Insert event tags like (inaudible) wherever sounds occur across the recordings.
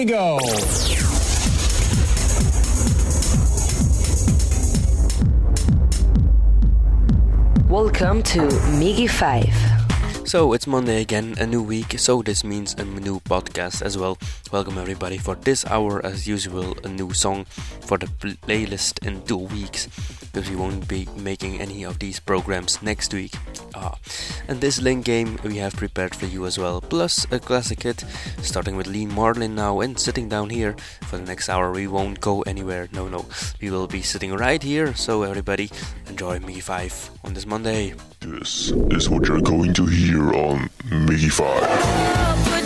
we go. Welcome to Miggy 5. So it's Monday again, a new week, so this means a new podcast as well. Welcome everybody for this hour, as usual, a new song for the playlist in two weeks, because we won't be making any of these programs next week. Ah, and this link game we have prepared for you as well, plus a classic hit, starting with Lee Marlin now and sitting down here for the next hour. We won't go anywhere, no, no, we will be sitting right here. So everybody, enjoy Me 5 on this Monday. This is what you're going to hear on Miggy 5. Put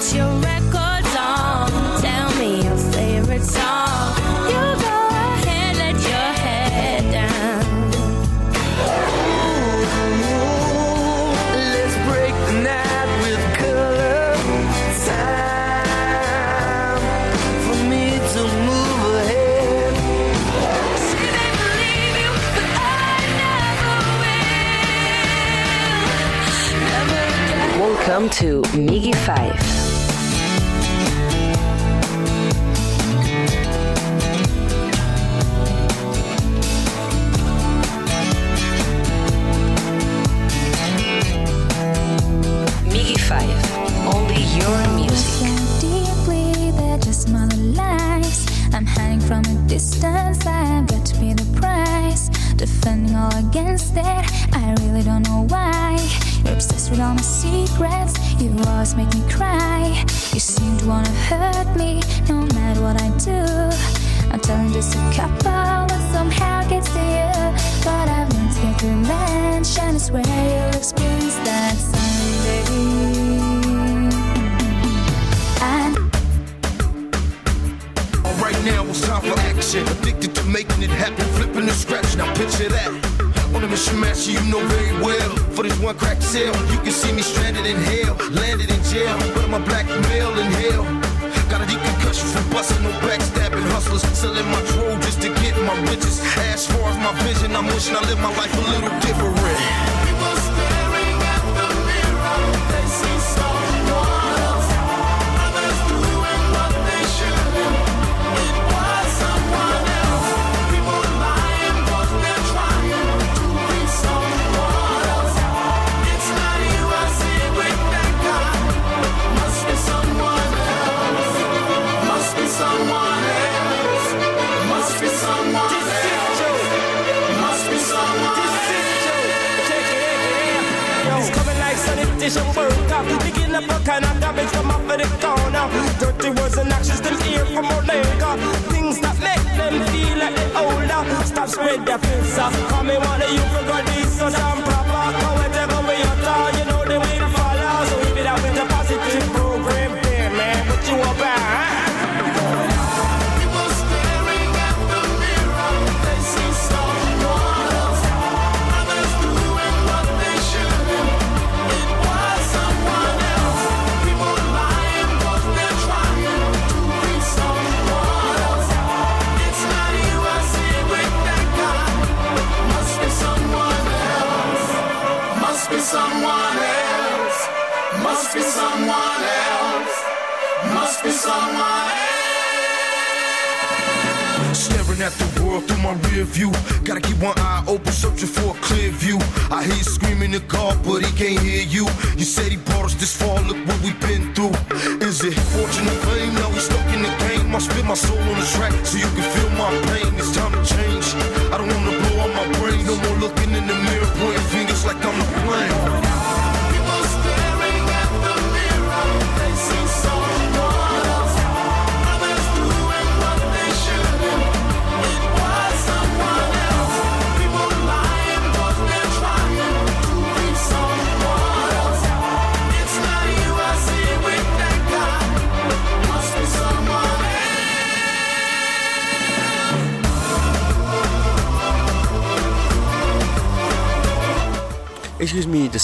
the price. Defending all against it, I really don't know why. Secrets, you always make me cry. You seem to wanna hurt me, no matter what I do. I'm telling just a couple, but somehow gets to you. But I've learned to get revenge, and I swear you'll experience that someday. Right now it's time for action. Addicted to making it happen, flipping the scratch. Now picture that. On a mission master you know very well. For this one crack sale, you can see me stranded in hell, landed in jail. But I'm a black male in hell. Got a deep concussion from busting, no backstabbing hustlers. Selling my troll just to get my riches. As far as my vision, I'm wishing I lived my life a little different. Like sanitation work up. Up a kind of garbage from off of the corner. Dirty words and actions them hear from leg Things that make them feel like they older. Stop spread their up. Come me one of you forgot this so damn proper. Whatever we utter, you know they will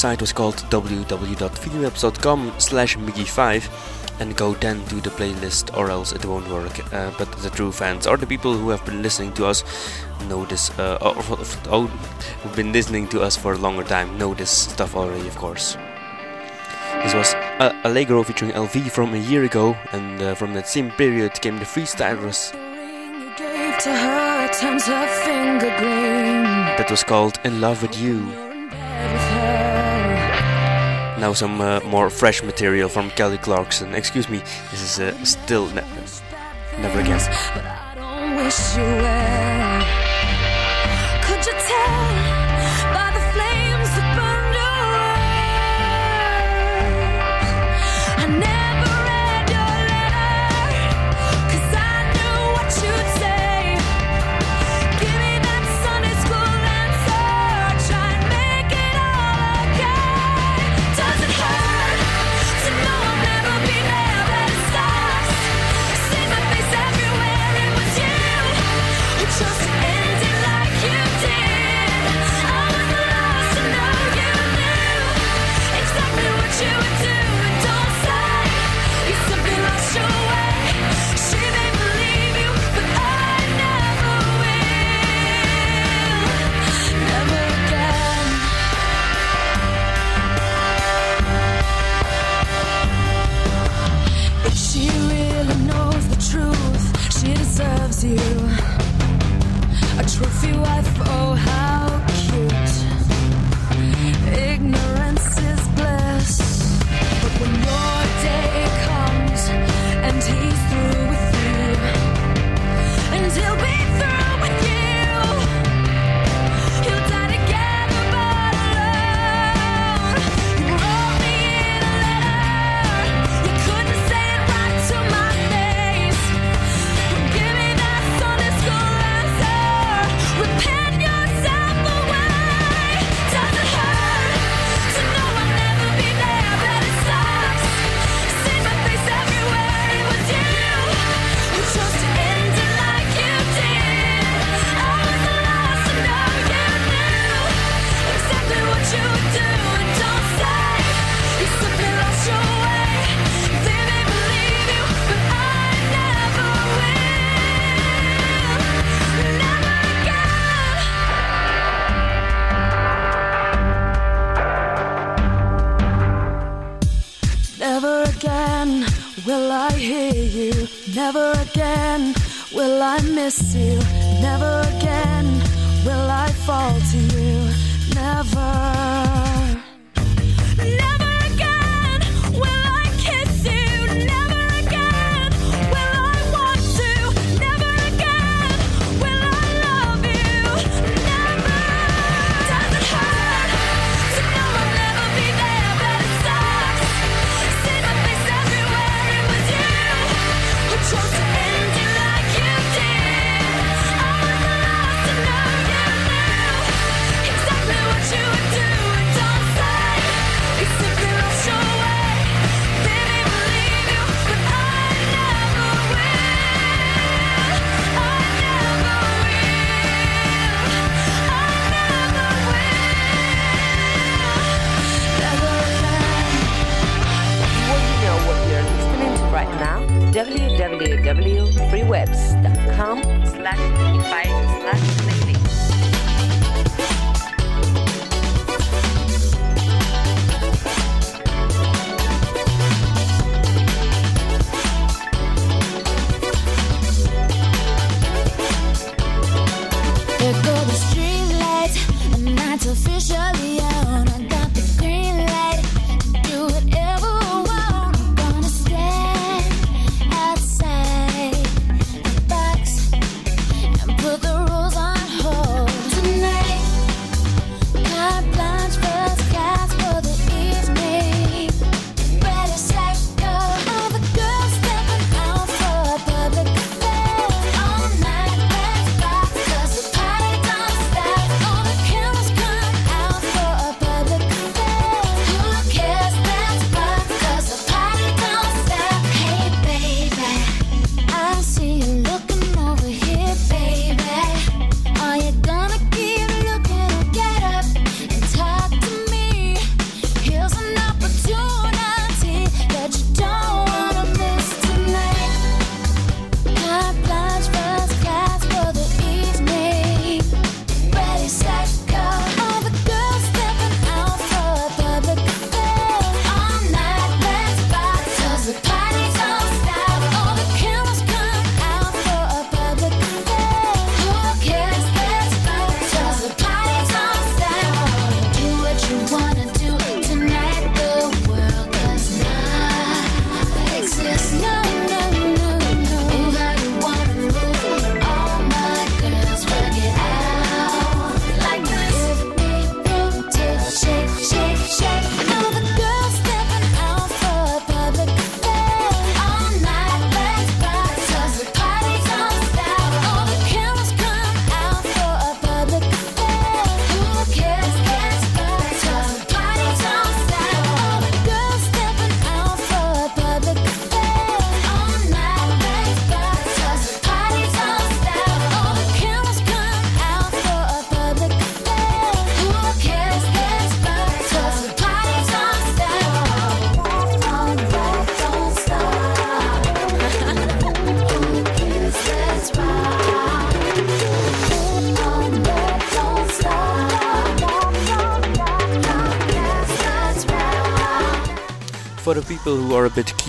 site was called www.videomaps.com slash miggy5 and go then to the playlist or else it won't work. Uh, but the true fans or the people who have been listening to us know this, uh, or, or, who've been listening to us for a longer time know this stuff already, of course. This was uh, Allegro featuring LV from a year ago, and uh, from that same period came the freestylers. That was called In Love with You. Now some uh, more fresh material from Kelly Clarkson. Excuse me, this is uh, still ne Never Again.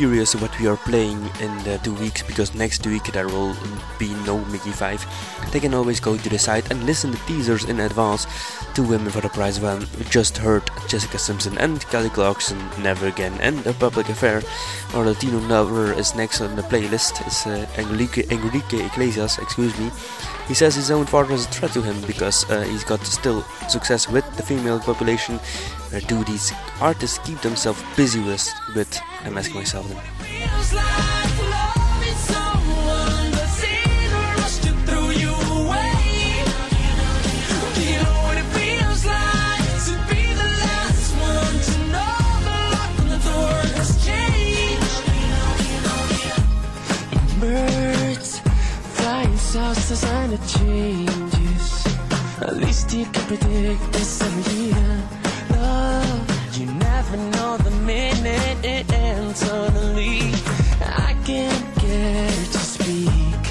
Curious what we are playing in the two weeks, because next week there will be no Miggy 5, they can always go to the site and listen to teasers in advance. Two Women for the Prize One. We just heard Jessica Simpson and Kelly Clarkson, Never Again, and A Public Affair. Our Latino lover is next on the playlist. It's uh, Enrique, Enrique Iglesias, excuse me. He says his own father is a threat to him because uh, he's got still success with the female population. Do these artists keep themselves busy with? With I'm asking myself then. At least you can predict this every year. You know the minute it ends suddenly. I can't get to speak.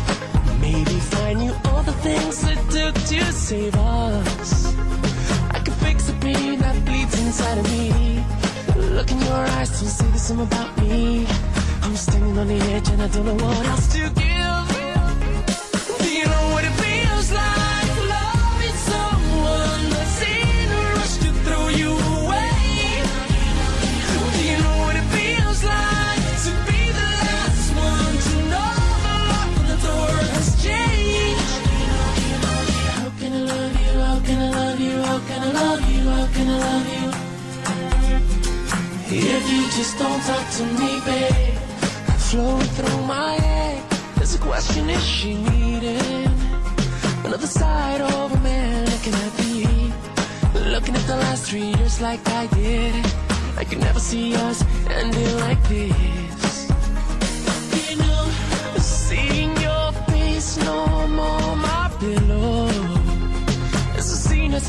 Maybe find you all the things it took to save us. I could fix the pain that bleeds inside of me. Look in your eyes, don't the same about me. I'm standing on the edge and I don't know what else to. Do just don't talk to me, babe, flowing through my head. There's a question: Is she needing another side of a man looking at me? Looking at the last three years like I did. I could never see us ending like this. You know, seeing your face no more my pillow. It's a scene that's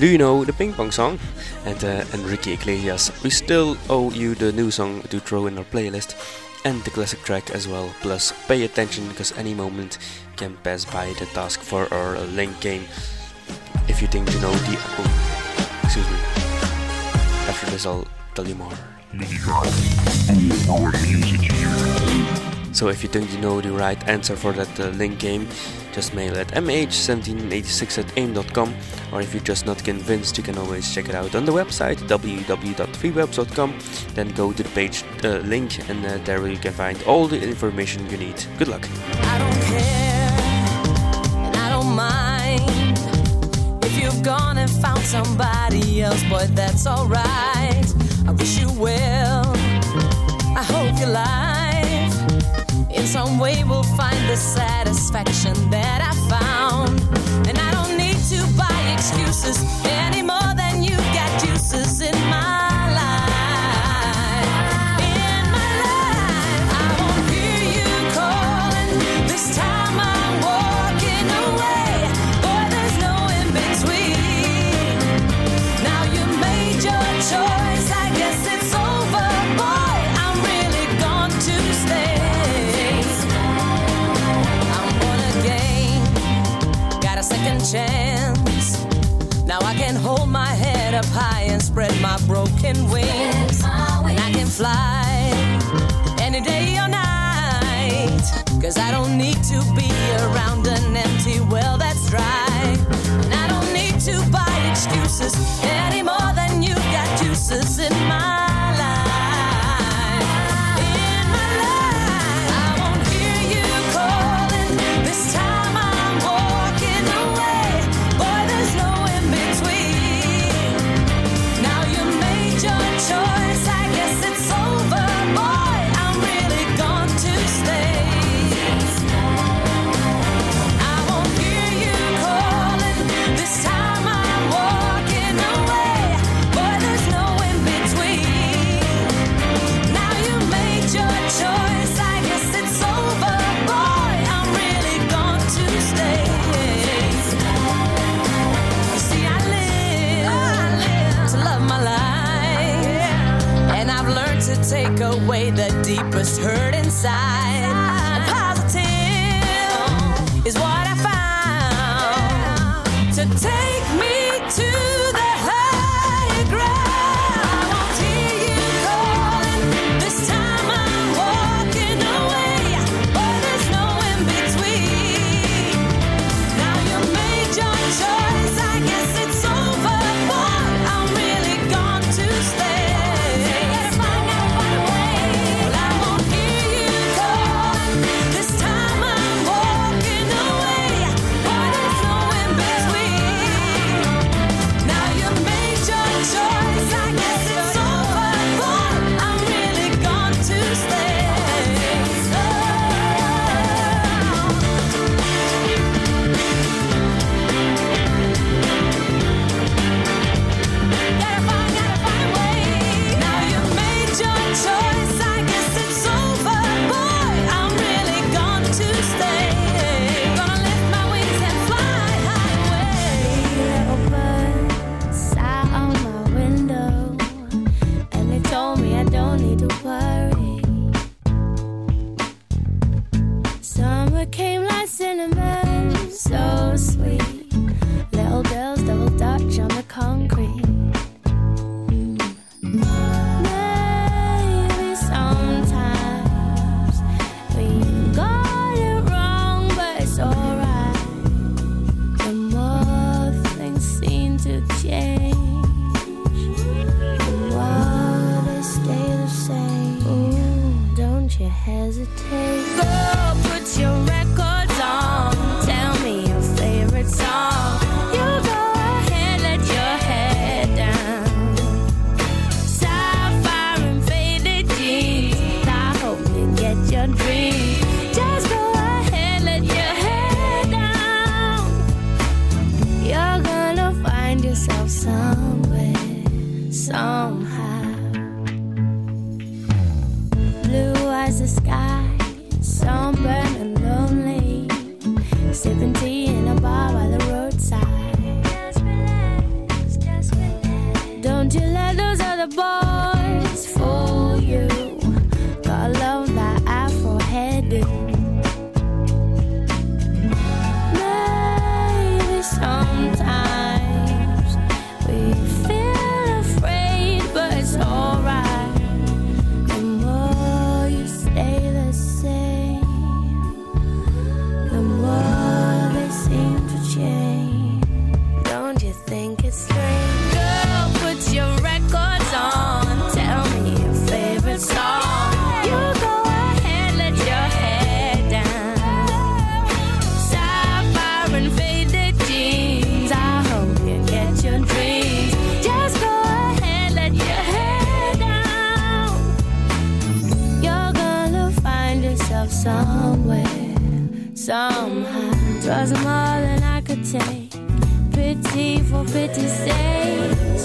Do you know the ping pong song? And uh, Enrique Iglesias. We still owe you the new song to throw in our playlist and the classic track as well. Plus, pay attention because any moment can pass by the task for our link game. If you think you know the. Oh, excuse me. After this, I'll tell you more. So if you think you know the right answer for that uh, link game, just mail at mh1786 at aim.com or if you're just not convinced, you can always check it out on the website www.freewebs.com. Then go to the page uh, link and uh, there you can find all the information you need. Good luck. I don't care, and I don't mind. If you've gone and found somebody else, boy, that's alright. I wish you well. I hope in some way will find the satisfaction that up high and spread my broken wings. My wings. And I can fly any day or night. Cause I don't need to be around an empty well that's dry. And I don't need to buy excuses any more than you've got juices in mine. take away the deepest hurt inside. you hesitate. Go put your record.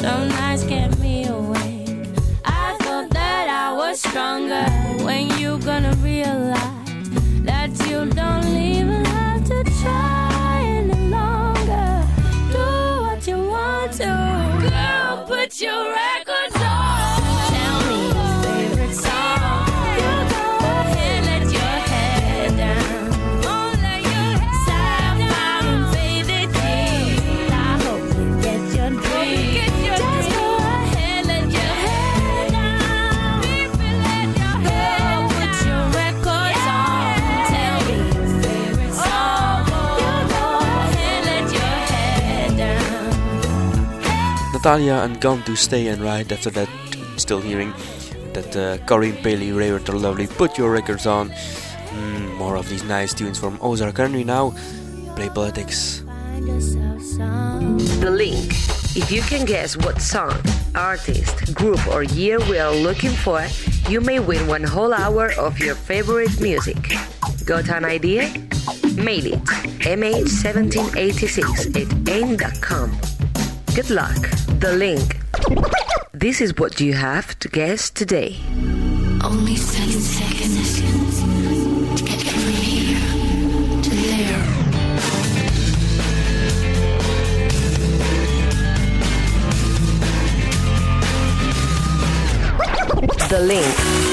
no, no. Natalia and to Stay, and right after that, still hearing that uh, Corinne Bailey raved her lovely Put Your Records On. Mm, more of these nice tunes from Ozark Henry now. Play politics. The link. If you can guess what song, artist, group, or year we are looking for, you may win one whole hour of your favorite music. Got an idea? Mail it mh1786 at aim.com. Good luck. The link. This is what you have to guess today. Only seven seconds to get from here to there. The link.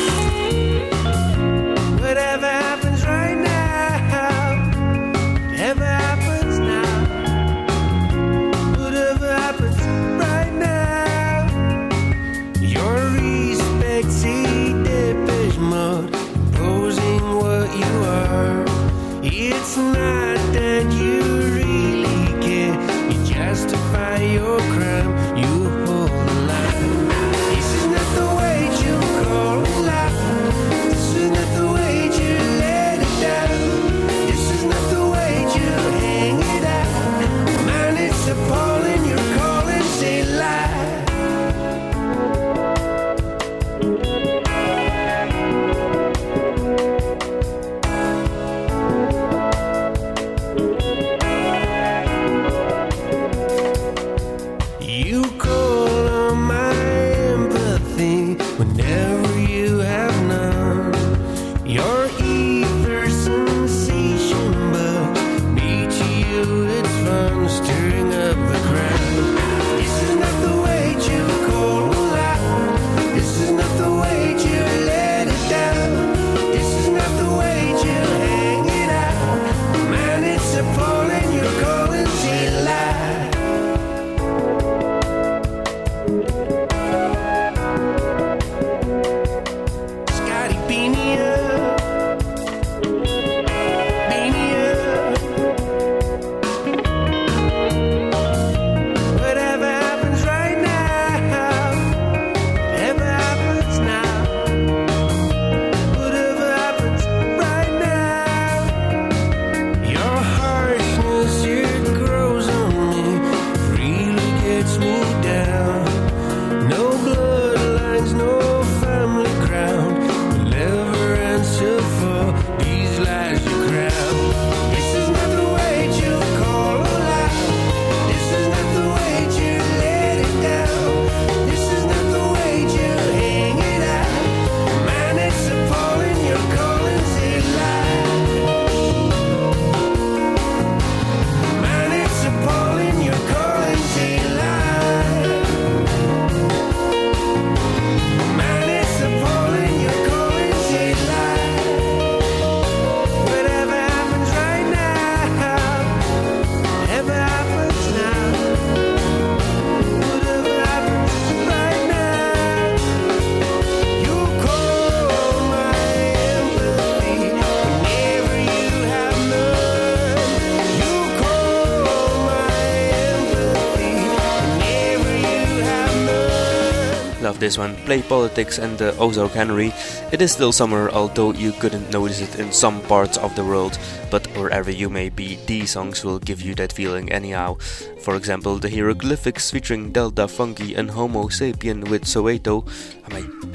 This one. Play Politics and the Ozark Henry. It is still summer, although you couldn't notice it in some parts of the world, but wherever you may be, these songs will give you that feeling anyhow. For example, the Hieroglyphics featuring Del tha Funky and Homo Sapien with Soweto,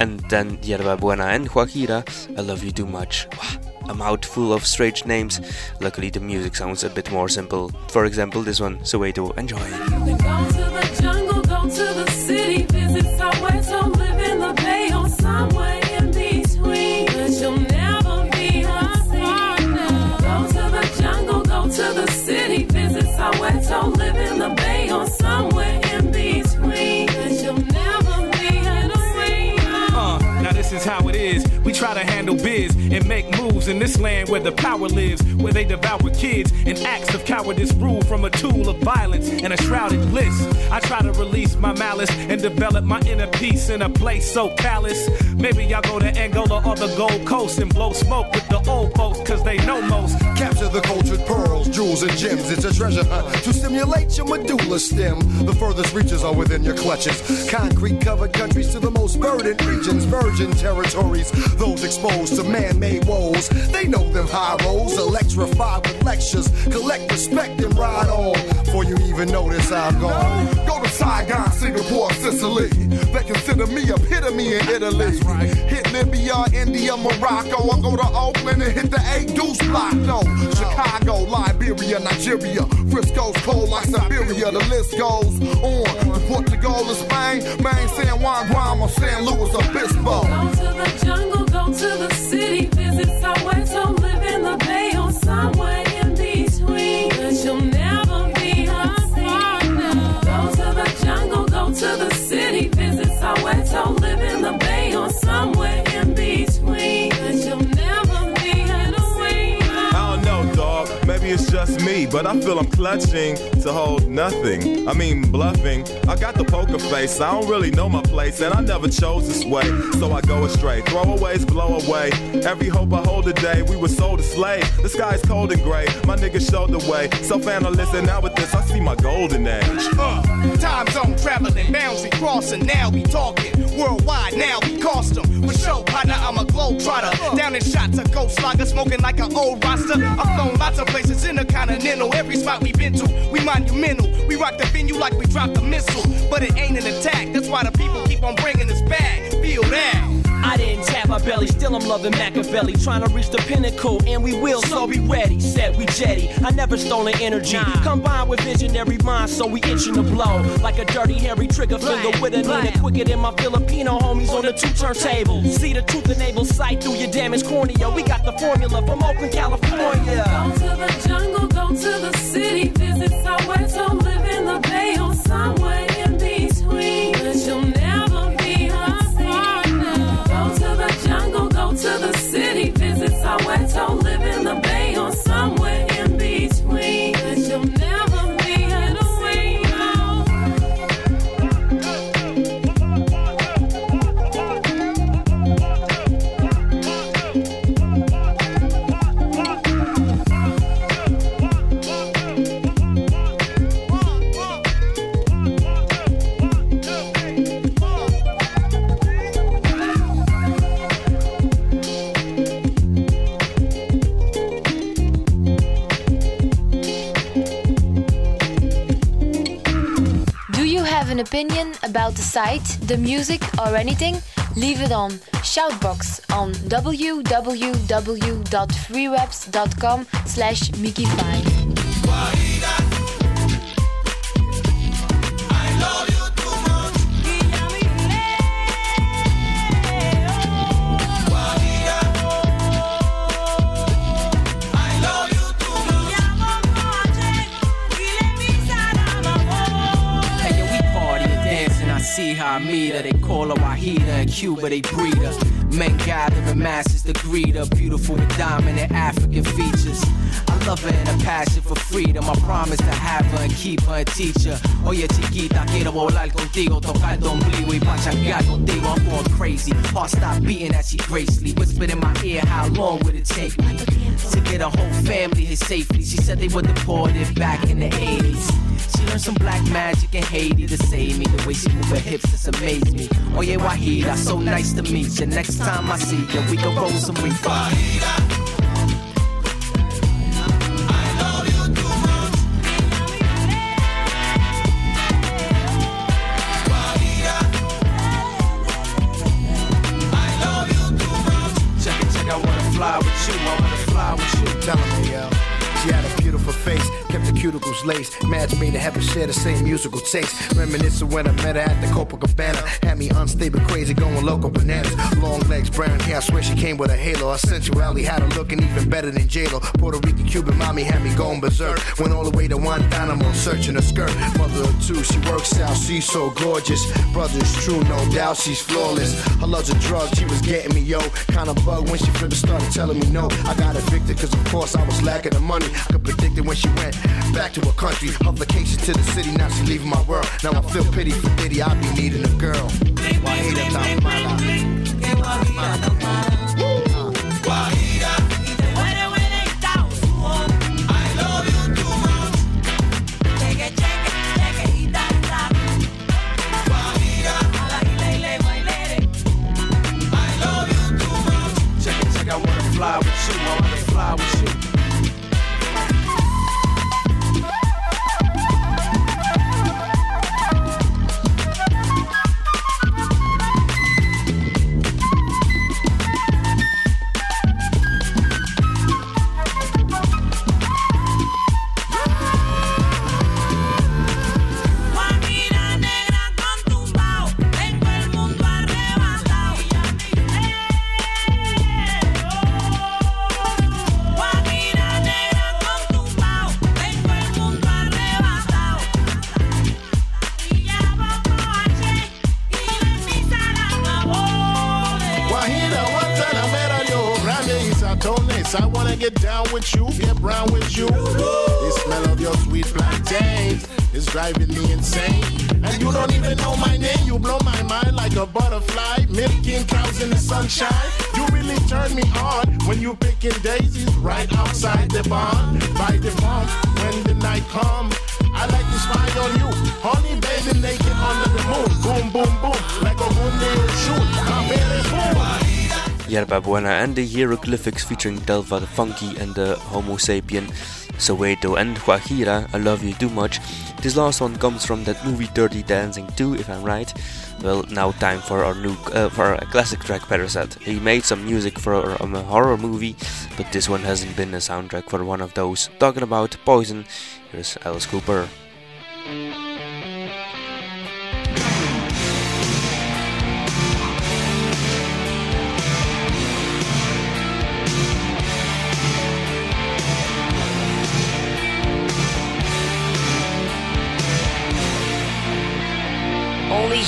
and then Yerba Buena and Guajira, I Love You Too Much. A mouthful of strange names. Luckily, the music sounds a bit more simple. For example, this one, Soweto. Enjoy. How to handle biz in this land where the power lives, where they devour kids and acts of cowardice rule from a tool of violence and a shrouded bliss. I try to release my malice and develop my inner peace in a place so callous. Maybe I'll go to Angola or the Gold Coast and blow smoke with the old folks, cause they know most. Capture the cultured pearls, jewels, and gems. It's a treasure hunt to stimulate your medulla stem. The furthest reaches are within your clutches. Concrete covered countries to the most verdant regions, virgin territories. Those exposed to man made woes. They know them high rolls, electrified with lectures. Collect respect and ride on. Before you even notice I'm gone. Go to Saigon, Singapore, Sicily. They consider me epitome in Italy. Right. Hit Libya, India, Morocco. I go to Oakland and hit the eight deuce block. No, Chicago, Liberia, Nigeria. Frisco's cold like Siberia. The list goes on. Portugal to Spain, Maine, San Juan, Guam, or San Luis Obispo. Go to the jungle, go to the city, visit Soweto, live in the bay or somewhere me, but I feel I'm clutching to hold nothing. I mean, bluffing. I got the poker face. I don't really know my place, and I never chose this way. So I go astray. Throwaways blow away. Every hope I hold today, we were sold a slave. The sky's cold and gray. My niggas showed the way. Self analyst, and now with this, I see my golden age. Uh, time zone traveling, boundary crossing. Now we talking worldwide. Now we cost 'em. For sure, partner, I'm a globe trotter. Down in shots, a ghost slugger, smoking like an old roster. I've flown lots of places intercontinental. Every spot we've been to, we monumental. We rock the venue like we dropped a missile, but it ain't an attack. That's why the people keep on bringing us back. Feel that. I didn't tap my belly, still I'm loving Machiavelli. Trying to reach the pinnacle, and we will, so be ready. Set we jetty. I never stolen energy. Combined with visionary minds, so we itching to blow. Like a dirty, hairy trigger finger with a Nina. Quicker than my Filipino homies on the two turntable. See the truth enabled sight through your damaged cornea. We got the formula from Oakland, California. Go to the jungle, go to the city, visit Soweto, live in the bay or somewhere in between. But you'll an opinion about the site, the music, or anything? Leave it on Shoutbox on www.freewebs.com slash miggy5. Cuba they breed her. Men gather in masses to greet her, beautiful with dominant African features. I love her and a passion for freedom. I promise to have her and keep her and teach her. Oye, chiquita, quiero volar contigo, tocar tu ombligo y pachangar contigo. I'm going crazy. Heart stop beating as she gracefully whispered in my ear, how long would it take me to get a whole family here safely? She said they were deported back in the 80s. She learned some black magic in Haiti to save me. The way she move her hips just amazed me. Oh yeah, Wahida, so nice to meet you. Next time I see you, we can roll some reefer. Check was laced. Match made to heaven share the same musical taste. Reminiscing when I met her at the Copacabana. Had me unstable, crazy, going local bananas. Long legs, brown hair, I swear she came with a halo. Her sensuality had her looking even better than J-Lo. Puerto Rican, Cuban mommy had me going berserk. Went all the way to Guantanamo, searching her skirt. Mother of two, she works out, she's so gorgeous. Brother's true, no doubt she's flawless. Her love's a drug, she was getting me, yo. Kinda bug when she flipped started telling me no. I got evicted, cause of course I was lacking the money. I could predict it when she went back to her country. Her vacation to the city, now she leaving my world. Now I feel pity for Diddy, I be needing a girl. The hieroglyphics featuring Del tha Funky and the Homo sapien, Soweto and Guajira, I Love You Too Much. This last one comes from that movie Dirty Dancing 2, if I'm right. Well, now time for our new uh, for a classic track Parasite. He made some music for um, a horror movie, but this one hasn't been a soundtrack for one of those. Talking about Poison, here's Alice Cooper.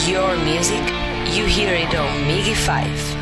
Your music, you hear it on Miggy 5.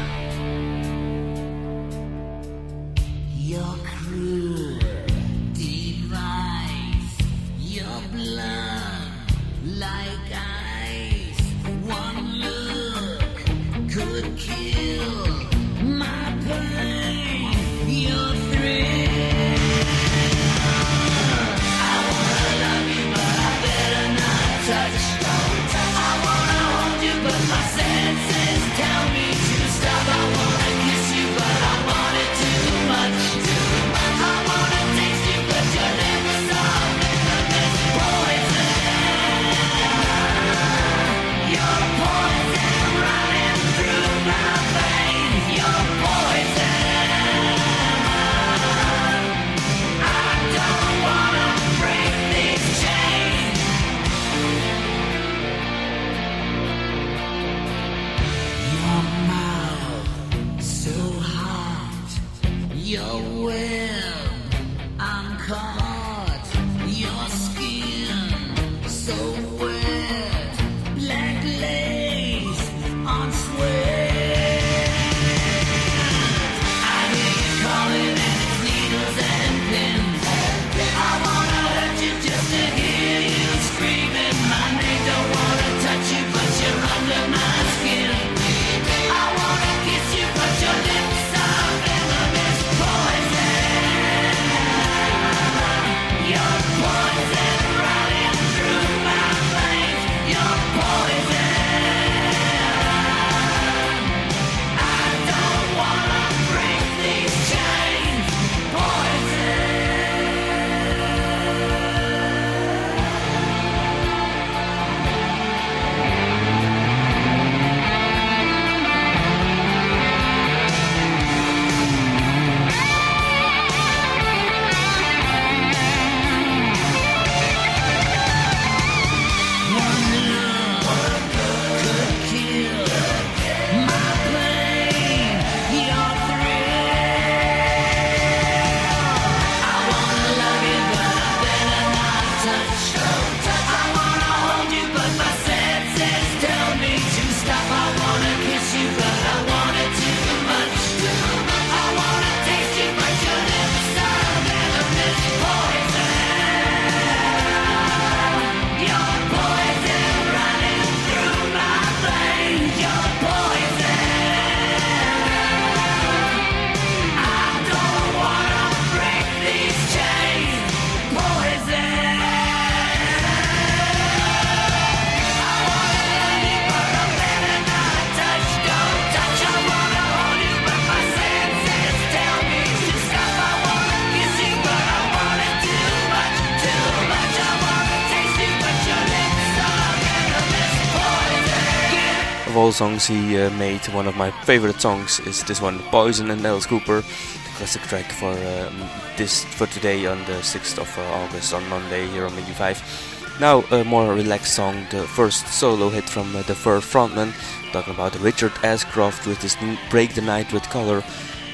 Songs he uh, made, one of my favorite songs is this one, Poison and Alice Cooper, the classic track for um, this for today on the 6th of uh, August on Monday here on Miggy 5. Now a more relaxed song, the first solo hit from uh, the Verve frontman, talking about Richard Ashcroft with his Break the Night with Color.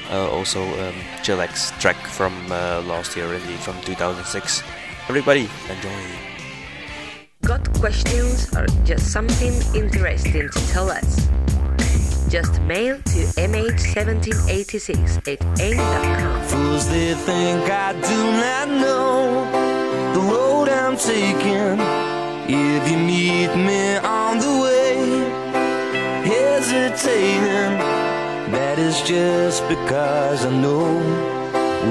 Uh, also um, Chillax track from uh, last year, indeed from 2006. Everybody, enjoy. Got questions or just something interesting to tell us? Just mail to mh1786 at aim.com. Fools they think I do not know the road I'm taking. If you meet me on the way, hesitating, that is just because I know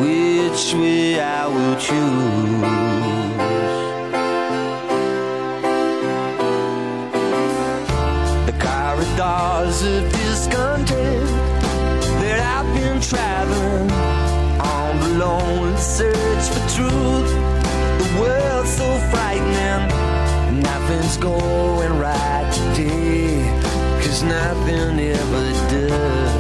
which way I will choose. Corridors of discontent that I've been traveling on the lonely search for truth. The world's so frightening, nothing's going right today, cause nothing ever does.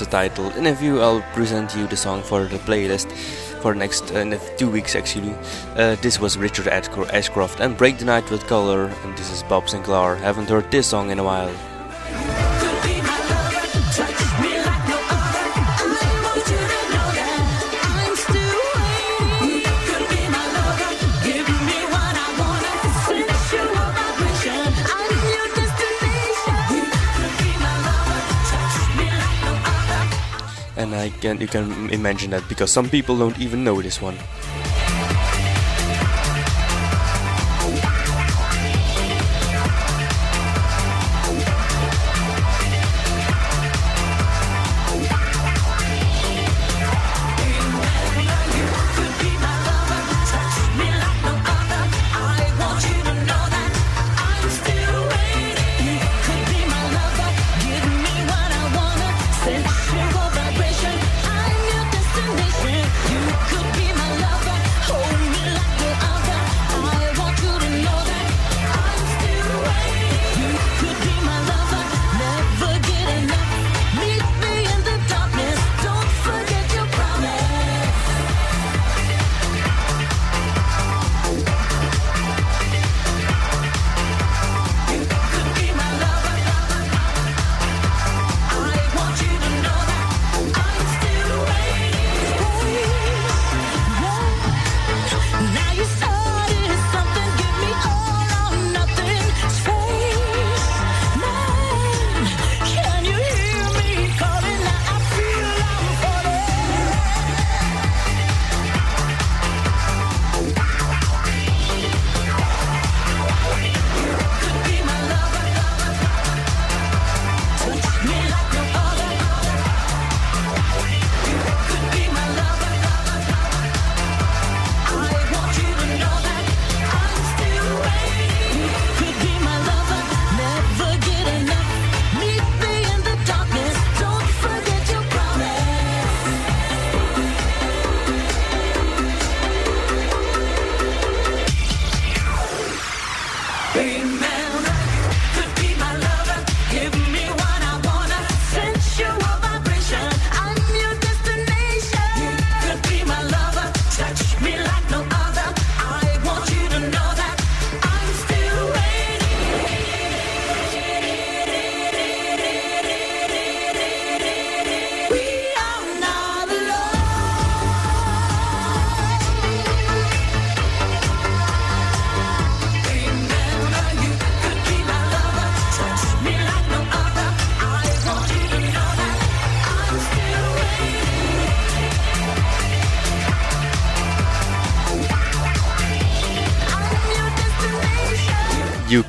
The title. In a few, I'll present you the song for the playlist for next uh, two weeks actually. Uh, this was Richard Ashcro- Ashcroft and Break the Night with Color, and this is Bob Sinclar. Haven't heard this song in a while. I can you can imagine that because some people don't even know this one.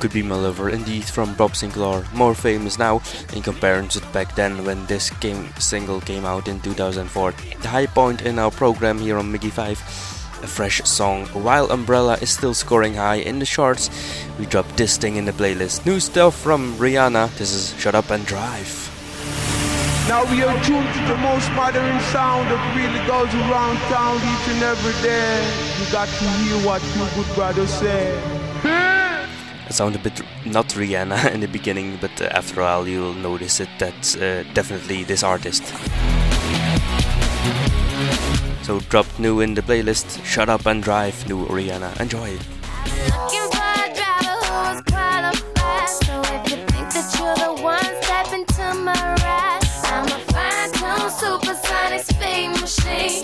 could be my lover, indeed from Bob Sinclar, more famous now in comparison to back then when this game single came out in 2004. The high point in our program here on Miggy 5 a fresh song. While Umbrella is still scoring high in the charts, we drop this thing in the playlist. New stuff from Rihanna. This is Shut Up and Drive. Now we are tuned to the most modern sound that really goes around town each and every day. You got to hear what your good brother said sound a bit not Rihanna (laughs) in the beginning, but uh, after a while you'll notice it. That's uh, definitely this artist. So drop new in the playlist. Shut up and drive. New Rihanna. Enjoy it. supersonic speed machine.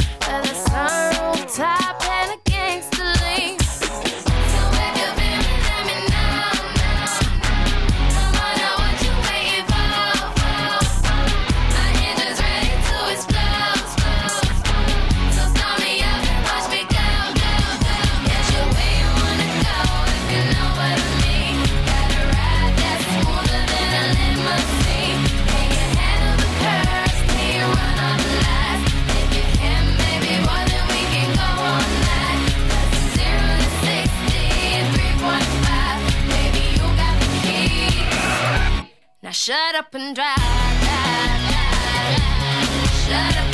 up and drive. Shut up.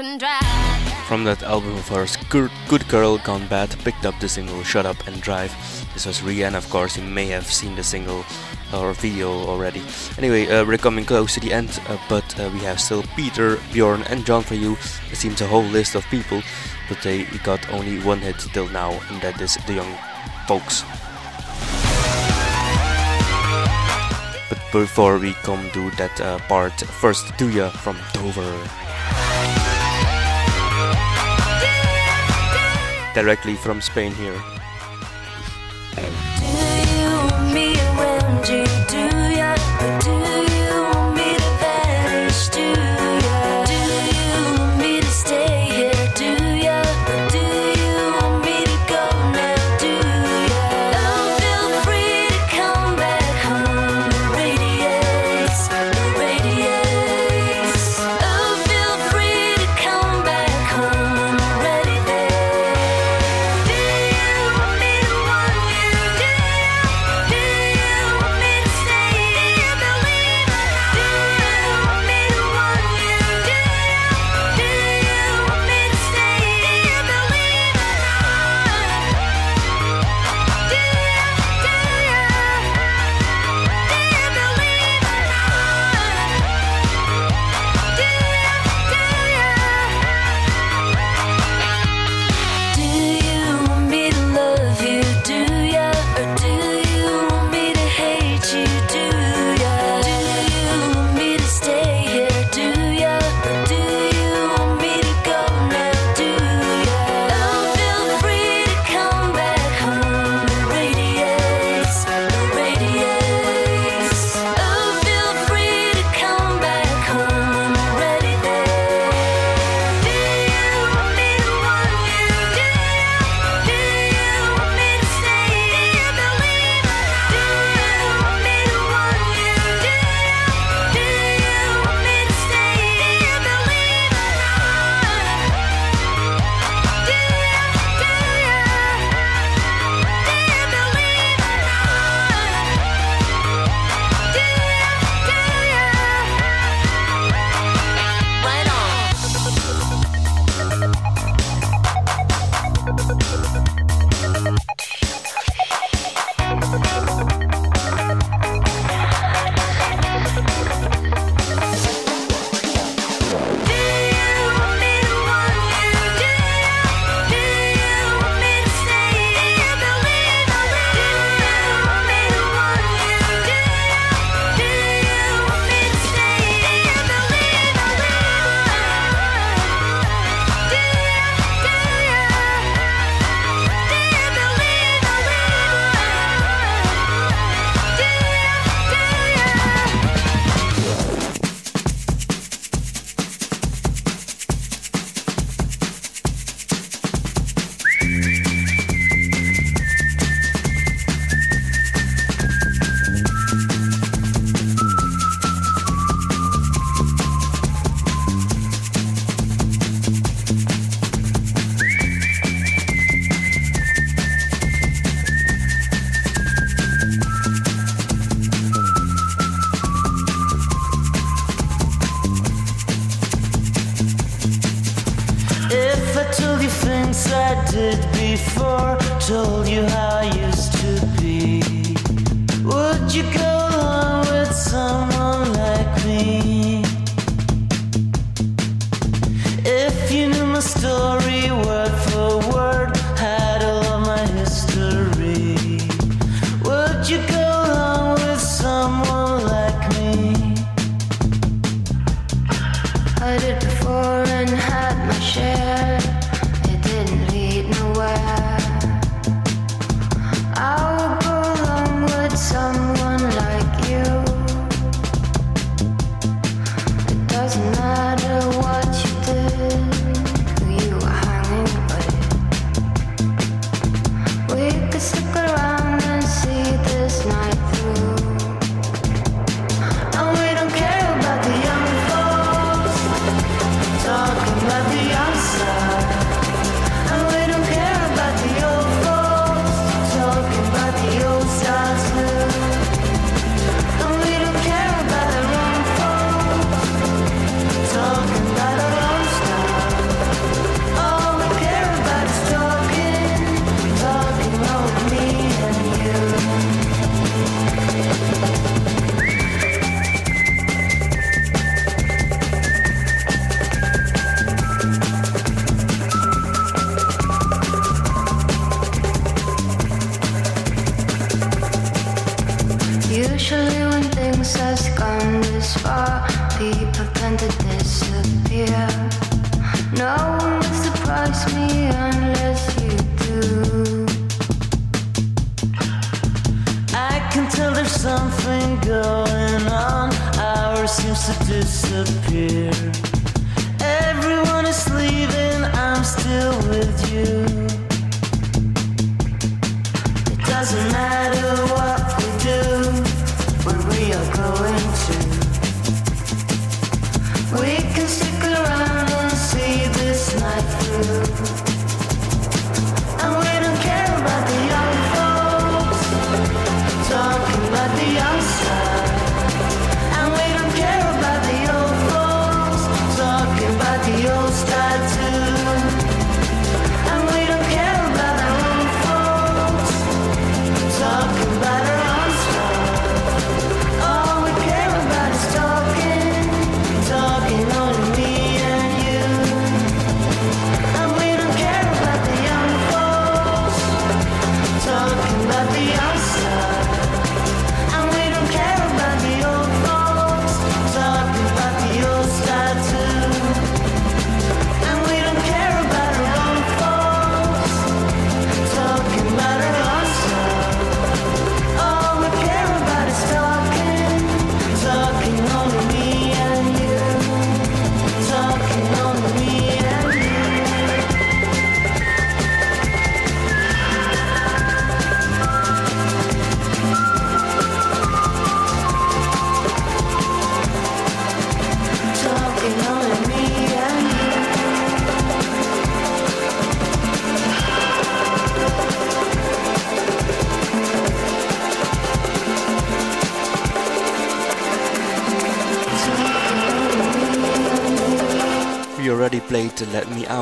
From that album of hers, Good Girl Gone Bad picked up the single Shut Up and Drive. This was Rihanna, of course, you may have seen the single or video already. Anyway, uh, we're coming close to the end, uh, but uh, we have still Peter, Bjorn, and John for you. It seems a whole list of people, but they got only one hit till now, and that is The Young Folks. But before we come to that uh, part, first Do Ya from Dover. directly from Spain here.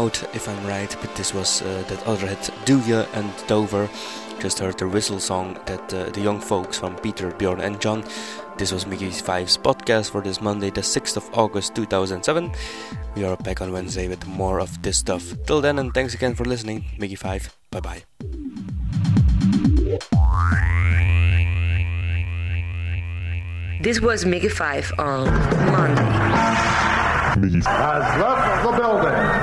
Out, if I'm right, but this was uh, that other hit, Do Ya and Dover. just heard the whistle song that uh, the young folks from Peter, Bjorn, and John. This was Miggy 5's podcast for this Monday, the 6th of August 2007. We are back on Wednesday with more of this stuff. Till then, and thanks again for listening. Mickey Five, bye bye. This was Miggy 5 on Monday. As left of the building.